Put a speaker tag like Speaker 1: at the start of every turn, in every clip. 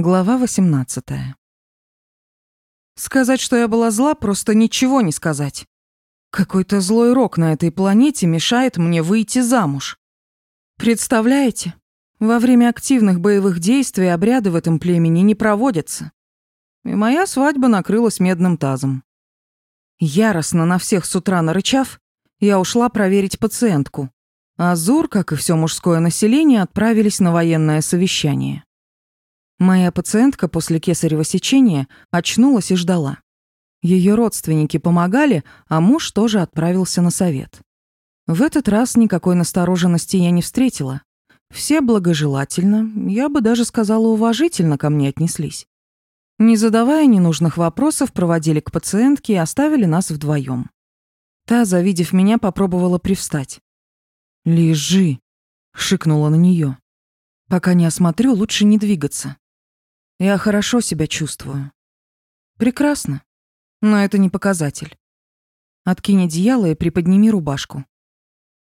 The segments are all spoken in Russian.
Speaker 1: Глава 18. Сказать, что я была зла, просто ничего не сказать. Какой-то злой рок на этой планете мешает мне выйти замуж. Представляете? Во время активных боевых действий обряды в этом племени не проводятся. И моя свадьба накрылась медным тазом. Яростно на всех с утра нарычав, я ушла проверить пациентку. Азур, как и все мужское население, отправились на военное совещание. Моя пациентка после кесарева сечения очнулась и ждала. Ее родственники помогали, а муж тоже отправился на совет. В этот раз никакой настороженности я не встретила. Все благожелательно, я бы даже сказала уважительно ко мне отнеслись. Не задавая ненужных вопросов, проводили к пациентке и оставили нас вдвоем. Та, завидев меня, попробовала привстать. «Лежи!» — шикнула на нее. «Пока не осмотрю, лучше не двигаться. Я хорошо себя чувствую. Прекрасно. Но это не показатель. Откинь одеяло и приподними рубашку.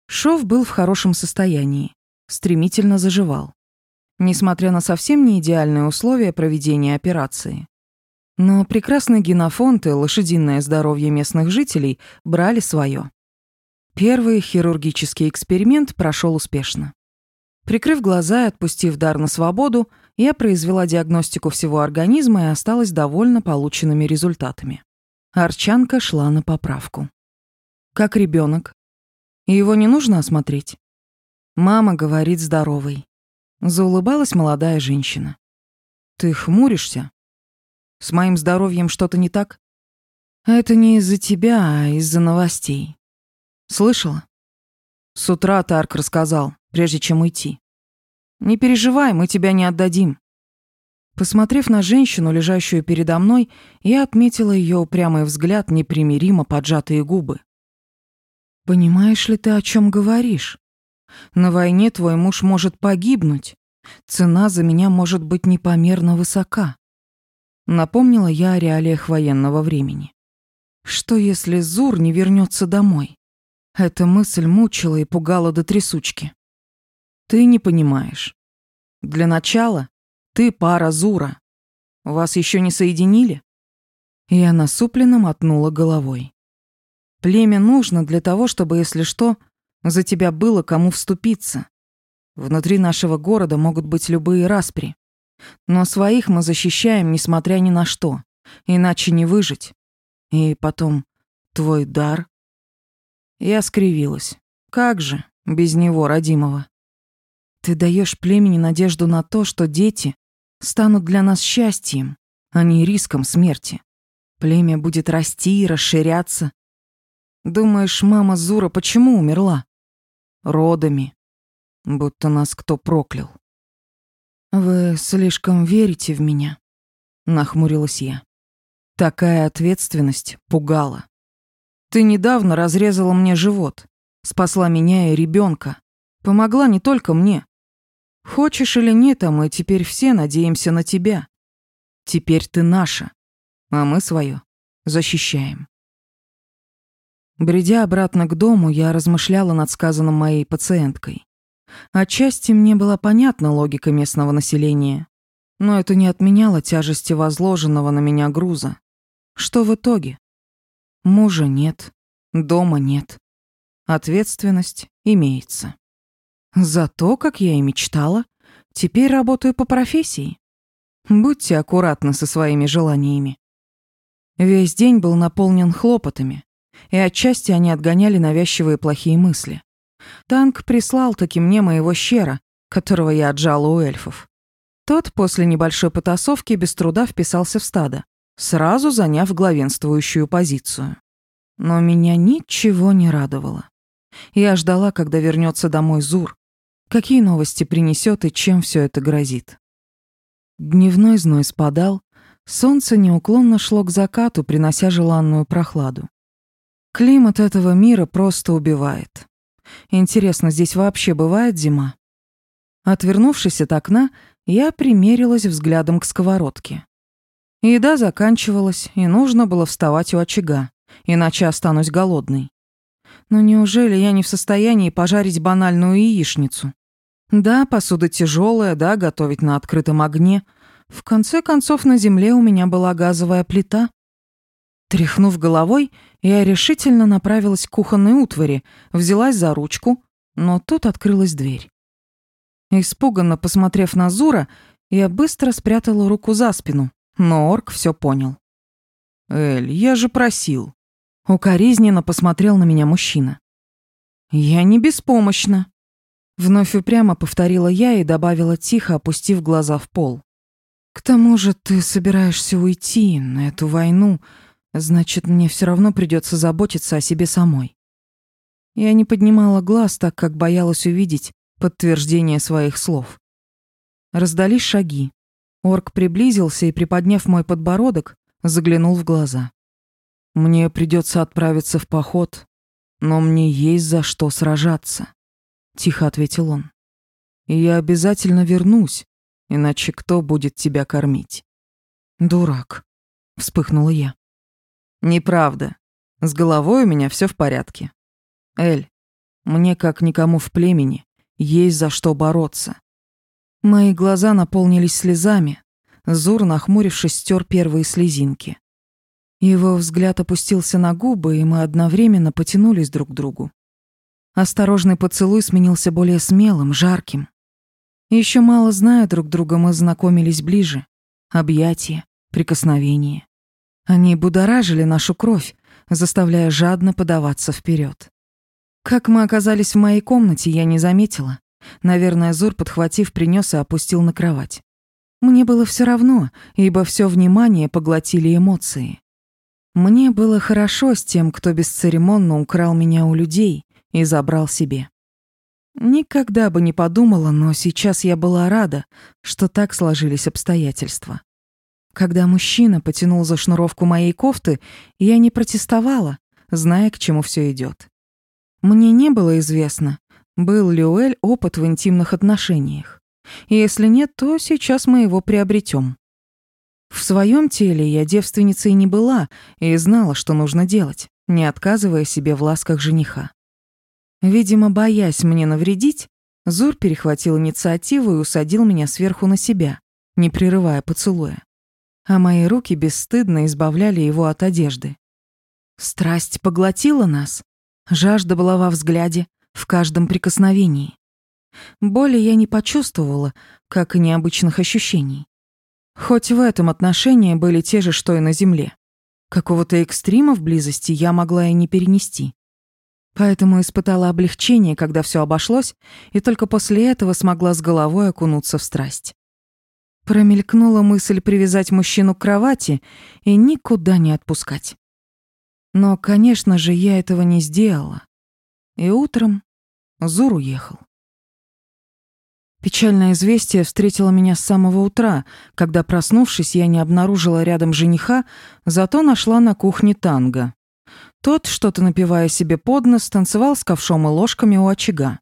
Speaker 1: Шов был в хорошем состоянии, стремительно заживал. Несмотря на совсем не идеальные условия проведения операции. Но прекрасный генофонд и лошадиное здоровье местных жителей брали свое. Первый хирургический эксперимент прошел успешно. Прикрыв глаза и отпустив дар на свободу, я произвела диагностику всего организма и осталась довольно полученными результатами. Арчанка шла на поправку. Как ребенок. Его не нужно осмотреть. Мама говорит здоровый. Заулыбалась молодая женщина. Ты хмуришься? С моим здоровьем что-то не так? «А это не из-за тебя, а из-за новостей. Слышала? С утра Тарк рассказал, прежде чем уйти. Не переживай, мы тебя не отдадим». Посмотрев на женщину, лежащую передо мной, я отметила ее упрямый взгляд, непримиримо поджатые губы. «Понимаешь ли ты, о чем говоришь? На войне твой муж может погибнуть. Цена за меня может быть непомерно высока». Напомнила я о реалиях военного времени. «Что, если Зур не вернется домой?» Эта мысль мучила и пугала до трясучки. Ты не понимаешь. Для начала ты пара Зура. Вас еще не соединили?» И Я насупленно мотнула головой. «Племя нужно для того, чтобы, если что, за тебя было кому вступиться. Внутри нашего города могут быть любые распри. Но своих мы защищаем, несмотря ни на что. Иначе не выжить. И потом, твой дар...» Я скривилась. «Как же, без него, родимого?» Ты даешь племени надежду на то, что дети станут для нас счастьем, а не риском смерти. Племя будет расти и расширяться. Думаешь, мама Зура почему умерла? Родами. Будто нас кто проклял. «Вы слишком верите в меня», — нахмурилась я. Такая ответственность пугала. «Ты недавно разрезала мне живот, спасла меня и ребенка, помогла не только мне, Хочешь или нет, а мы теперь все надеемся на тебя. Теперь ты наша, а мы свое защищаем. Бредя обратно к дому, я размышляла над сказанным моей пациенткой. Отчасти мне была понятна логика местного населения, но это не отменяло тяжести возложенного на меня груза. Что в итоге? Мужа нет, дома нет. Ответственность имеется. За то, как я и мечтала. Теперь работаю по профессии. Будьте аккуратны со своими желаниями. Весь день был наполнен хлопотами, и отчасти они отгоняли навязчивые плохие мысли. Танк прислал таки мне моего щера, которого я отжала у эльфов. Тот после небольшой потасовки без труда вписался в стадо, сразу заняв главенствующую позицию. Но меня ничего не радовало. Я ждала, когда вернется домой Зур, Какие новости принесет и чем все это грозит? Дневной зной спадал, солнце неуклонно шло к закату, принося желанную прохладу. Климат этого мира просто убивает. Интересно, здесь вообще бывает зима? Отвернувшись от окна, я примерилась взглядом к сковородке. Еда заканчивалась, и нужно было вставать у очага, иначе останусь голодной. Но неужели я не в состоянии пожарить банальную яичницу? Да, посуда тяжелая, да, готовить на открытом огне. В конце концов, на земле у меня была газовая плита. Тряхнув головой, я решительно направилась к кухонной утвари, взялась за ручку, но тут открылась дверь. Испуганно посмотрев на Зура, я быстро спрятала руку за спину, но орк все понял.
Speaker 2: «Эль, я же просил!»
Speaker 1: Укоризненно посмотрел на меня мужчина. «Я не беспомощна», Вновь упрямо повторила я и добавила тихо, опустив глаза в пол. «К тому же ты собираешься уйти на эту войну, значит, мне все равно придется заботиться о себе самой». Я не поднимала глаз, так как боялась увидеть подтверждение своих слов. Раздались шаги. Орк приблизился и, приподняв мой подбородок, заглянул в глаза. «Мне придется отправиться в поход, но мне есть за что сражаться». Тихо ответил он. «Я обязательно вернусь, иначе кто будет тебя кормить?» «Дурак», — вспыхнула я. «Неправда. С головой у меня все в порядке. Эль, мне, как никому в племени, есть за что бороться». Мои глаза наполнились слезами. Зур, нахмурившись, стер первые слезинки. Его взгляд опустился на губы, и мы одновременно потянулись друг к другу. Осторожный поцелуй сменился более смелым, жарким. Еще мало зная друг друга, мы знакомились ближе. Объятия, прикосновения. Они будоражили нашу кровь, заставляя жадно подаваться вперед. Как мы оказались в моей комнате, я не заметила. Наверное, Зур, подхватив, принес и опустил на кровать. Мне было все равно, ибо все внимание поглотили эмоции. Мне было хорошо с тем, кто бесцеремонно украл меня у людей, и забрал себе. Никогда бы не подумала, но сейчас я была рада, что так сложились обстоятельства. Когда мужчина потянул за шнуровку моей кофты, я не протестовала, зная, к чему все идет. Мне не было известно, был ли у Эль опыт в интимных отношениях. Если нет, то сейчас мы его приобретем. В своем теле я девственницей не была и знала, что нужно делать, не отказывая себе в ласках жениха. Видимо, боясь мне навредить, Зур перехватил инициативу и усадил меня сверху на себя, не прерывая поцелуя. А мои руки бесстыдно избавляли его от одежды. Страсть поглотила нас. Жажда была во взгляде, в каждом прикосновении. Боли я не почувствовала, как и необычных ощущений. Хоть в этом отношении были те же, что и на земле. Какого-то экстрима в близости я могла и не перенести. Поэтому испытала облегчение, когда все обошлось, и только после этого смогла с головой окунуться в страсть. Промелькнула мысль привязать мужчину к кровати и никуда не отпускать. Но, конечно же, я этого не сделала. И утром Зур уехал. Печальное известие встретило меня с самого утра, когда, проснувшись, я не обнаружила рядом жениха, зато нашла на кухне танго. Тот, что-то напивая себе под нос, танцевал с ковшом и ложками у очага.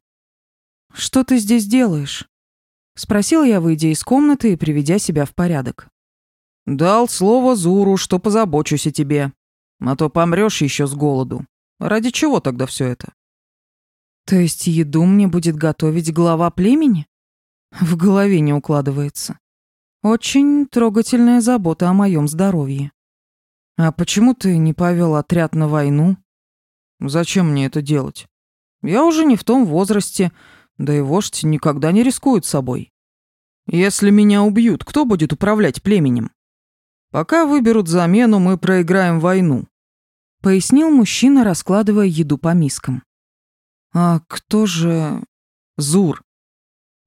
Speaker 1: «Что ты здесь делаешь?» — спросил я, выйдя из комнаты и приведя себя в порядок.
Speaker 2: «Дал слово Зуру, что позабочусь о тебе. А то помрешь еще с голоду. Ради чего тогда все это?»
Speaker 1: «То есть еду мне будет готовить глава племени?» В голове не укладывается. Очень трогательная забота о моем здоровье. «А почему ты не повел отряд на войну?»
Speaker 2: «Зачем мне это делать? Я уже не в том возрасте, да и вождь никогда не рискует собой. Если меня убьют, кто будет управлять племенем? Пока выберут замену, мы проиграем войну», — пояснил мужчина, раскладывая еду по мискам. «А кто же...» «Зур.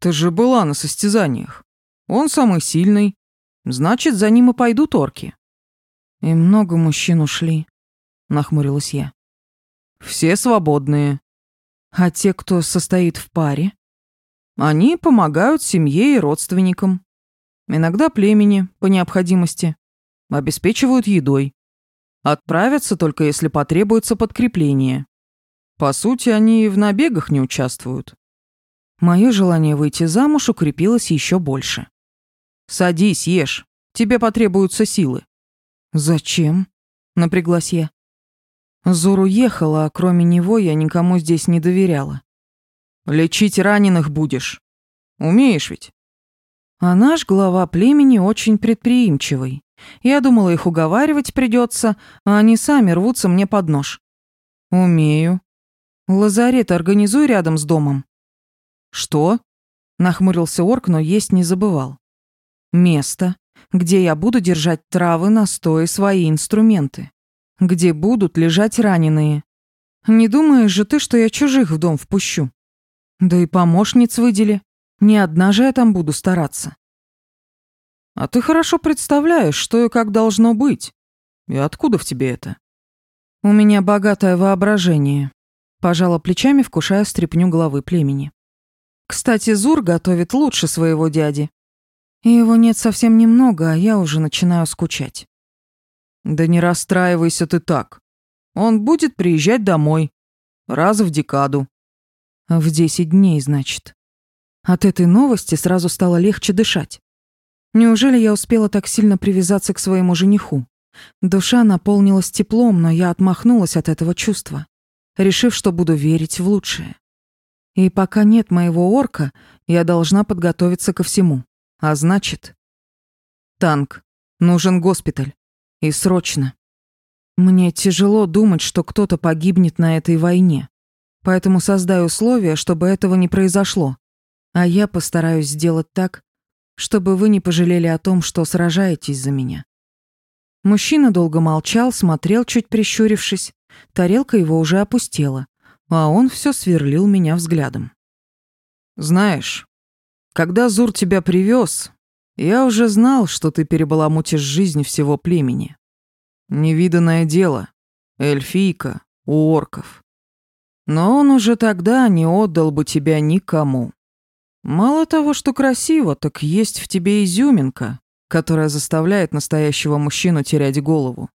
Speaker 2: Ты же была на состязаниях. Он самый сильный. Значит, за ним и пойдут орки». «И много мужчин ушли», — нахмурилась я. «Все свободные. А те, кто состоит в паре?» «Они помогают семье и родственникам. Иногда племени, по необходимости. Обеспечивают едой. Отправятся только, если потребуется подкрепление. По сути, они и в набегах не участвуют». Мое желание выйти замуж укрепилось еще больше. «Садись, ешь. Тебе потребуются силы», «Зачем?» — напряглась я. Зор уехала, а кроме него я никому здесь не доверяла. «Лечить раненых будешь. Умеешь ведь?»
Speaker 1: А наш глава племени очень предприимчивый. Я думала, их уговаривать придется, а они сами рвутся мне под нож. «Умею». «Лазарет организуй рядом с домом». «Что?» — нахмурился орк, но есть не забывал. «Место где я буду держать травы, настои, свои инструменты. Где будут лежать раненые. Не думаешь же ты, что я чужих в дом впущу? Да и помощниц выдели. Не одна же я там буду стараться. А ты хорошо представляешь, что и как должно быть. И откуда в тебе это? У меня богатое воображение. Пожала плечами, вкушая стряпню головы племени. Кстати, Зур готовит лучше своего дяди. И его нет совсем немного, а я уже начинаю скучать. Да не расстраивайся ты так. Он будет приезжать домой. Раз в декаду. В десять дней, значит. От этой новости сразу стало легче дышать. Неужели я успела так сильно привязаться к своему жениху? Душа наполнилась теплом, но я отмахнулась от этого чувства, решив, что буду верить в лучшее. И пока нет моего орка, я должна подготовиться ко всему. А значит, танк. Нужен госпиталь. И срочно. Мне тяжело думать, что кто-то погибнет на этой войне. Поэтому создаю условия, чтобы этого не произошло. А я постараюсь сделать так, чтобы вы не пожалели о том, что сражаетесь за меня. Мужчина долго молчал, смотрел, чуть прищурившись. Тарелка его уже опустела, а он все сверлил меня взглядом. «Знаешь, когда Зур тебя привез, я уже знал, что ты перебаламутишь жизнь всего племени. Невиданное дело. Эльфийка у орков. Но он уже тогда не отдал бы тебя никому. Мало того, что красиво, так есть в тебе изюминка, которая заставляет настоящего мужчину терять голову.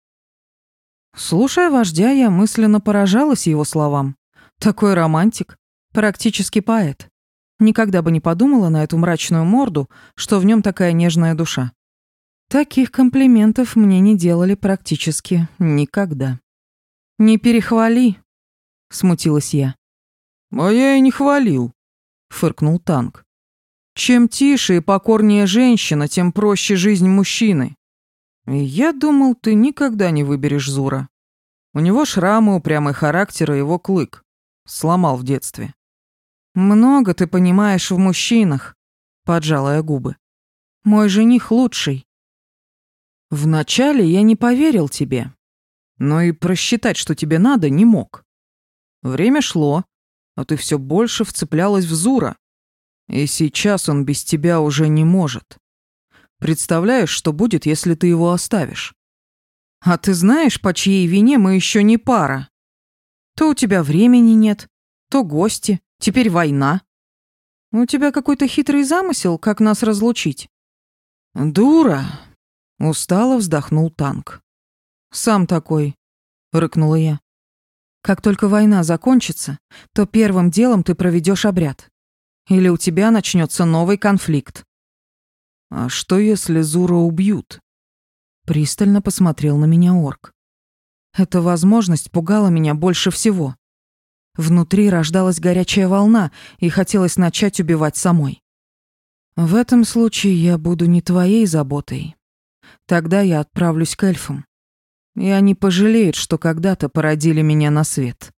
Speaker 1: Слушая вождя, я мысленно поражалась его словам. Такой романтик, практически поэт никогда бы не подумала на эту мрачную морду, что в нем такая нежная душа. Таких комплиментов мне не делали практически никогда. «Не перехвали», — смутилась я.
Speaker 2: «А я и не хвалил», — фыркнул танк. «Чем тише и покорнее женщина, тем проще жизнь мужчины. И я думал, ты никогда не выберешь Зура. У него шрамы, упрямый характер и его клык. Сломал в детстве.
Speaker 1: «Много ты понимаешь в мужчинах», — поджала я губы. «Мой жених лучший».
Speaker 2: «Вначале я не поверил тебе, но и просчитать, что тебе надо, не мог. Время шло, а ты все больше вцеплялась в Зура, и сейчас он без тебя уже не может. Представляешь, что будет, если ты его оставишь?
Speaker 1: А ты знаешь, по чьей вине мы еще не пара? То у тебя времени нет, то гости, Теперь война. У тебя какой-то хитрый замысел, как нас разлучить.
Speaker 2: Дура, устало вздохнул танк.
Speaker 1: Сам такой, рыкнула я. Как только война закончится, то первым делом ты проведешь обряд. Или у тебя начнется новый конфликт.
Speaker 2: А что если Зура убьют?
Speaker 1: Пристально посмотрел на меня орк. Эта возможность пугала меня больше всего. Внутри рождалась горячая волна, и хотелось начать убивать самой. В этом случае я буду не твоей заботой. Тогда я отправлюсь к эльфам. И они пожалеют, что когда-то породили меня на свет.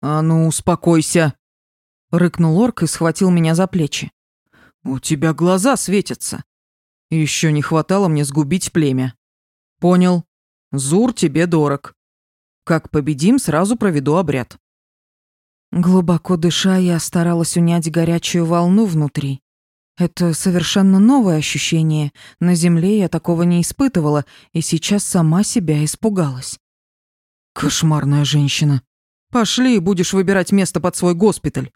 Speaker 2: А ну, успокойся,
Speaker 1: рыкнул орк и схватил меня за плечи.
Speaker 2: У тебя глаза светятся. Еще не хватало мне сгубить племя. Понял. Зур тебе дорог. Как победим, сразу проведу обряд.
Speaker 1: Глубоко дыша, я старалась унять горячую волну внутри. Это совершенно новое ощущение. На Земле я такого не испытывала, и сейчас сама себя испугалась.
Speaker 2: Кошмарная женщина. Пошли, будешь выбирать место под свой госпиталь.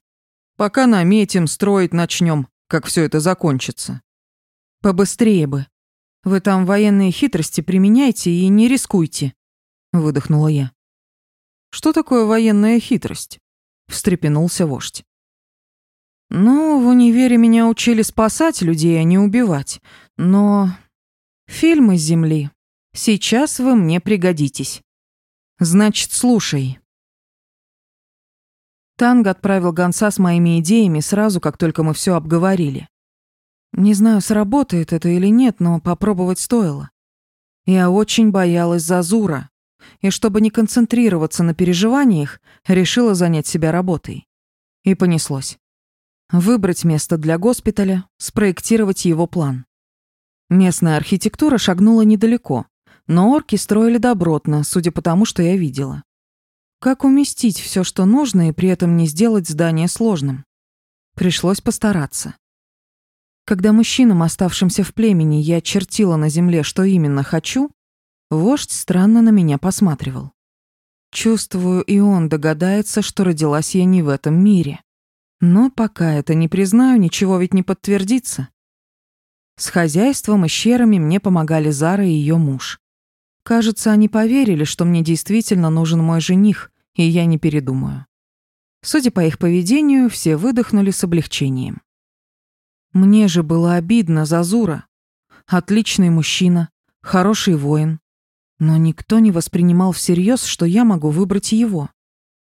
Speaker 2: Пока наметим, строить начнем, как все это закончится.
Speaker 1: Побыстрее бы. Вы там военные хитрости применяйте и не рискуйте, выдохнула я.
Speaker 2: Что такое военная хитрость? встрепенулся вождь.
Speaker 1: «Ну, в универе меня учили спасать людей, а не убивать. Но... Фильмы с земли. Сейчас вы мне пригодитесь. Значит, слушай». Танг отправил гонца с моими идеями сразу, как только мы все обговорили. Не знаю, сработает это или нет, но попробовать стоило. Я очень боялась за Зазура и чтобы не концентрироваться на переживаниях, решила занять себя работой. И понеслось. Выбрать место для госпиталя, спроектировать его план. Местная архитектура шагнула недалеко, но орки строили добротно, судя по тому, что я видела. Как уместить все, что нужно, и при этом не сделать здание сложным? Пришлось постараться. Когда мужчинам, оставшимся в племени, я чертила на земле, что именно хочу, Вождь странно на меня посматривал. Чувствую, и он догадается, что родилась я не в этом мире. Но пока это не признаю, ничего ведь не подтвердится. С хозяйством и щерами мне помогали Зара и ее муж. Кажется, они поверили, что мне действительно нужен мой жених, и я не передумаю. Судя по их поведению, все выдохнули с облегчением. Мне же было обидно за Зура. Отличный мужчина, хороший воин, но никто не воспринимал всерьез, что я могу выбрать его.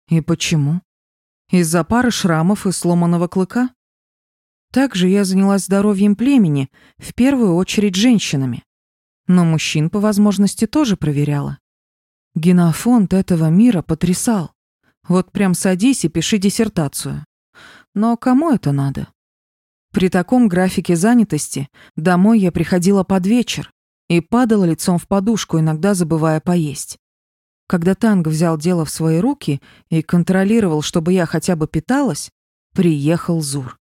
Speaker 1: И почему? Из-за пары шрамов и сломанного клыка? Также я занялась здоровьем племени, в первую очередь женщинами. Но мужчин по возможности тоже проверяла. Генофонд этого мира потрясал. Вот прям садись и пиши диссертацию. Но кому это надо? При таком графике занятости домой я приходила под вечер, и падала лицом в подушку, иногда забывая поесть. Когда Танг взял дело в свои руки и контролировал, чтобы я хотя бы питалась, приехал Зур.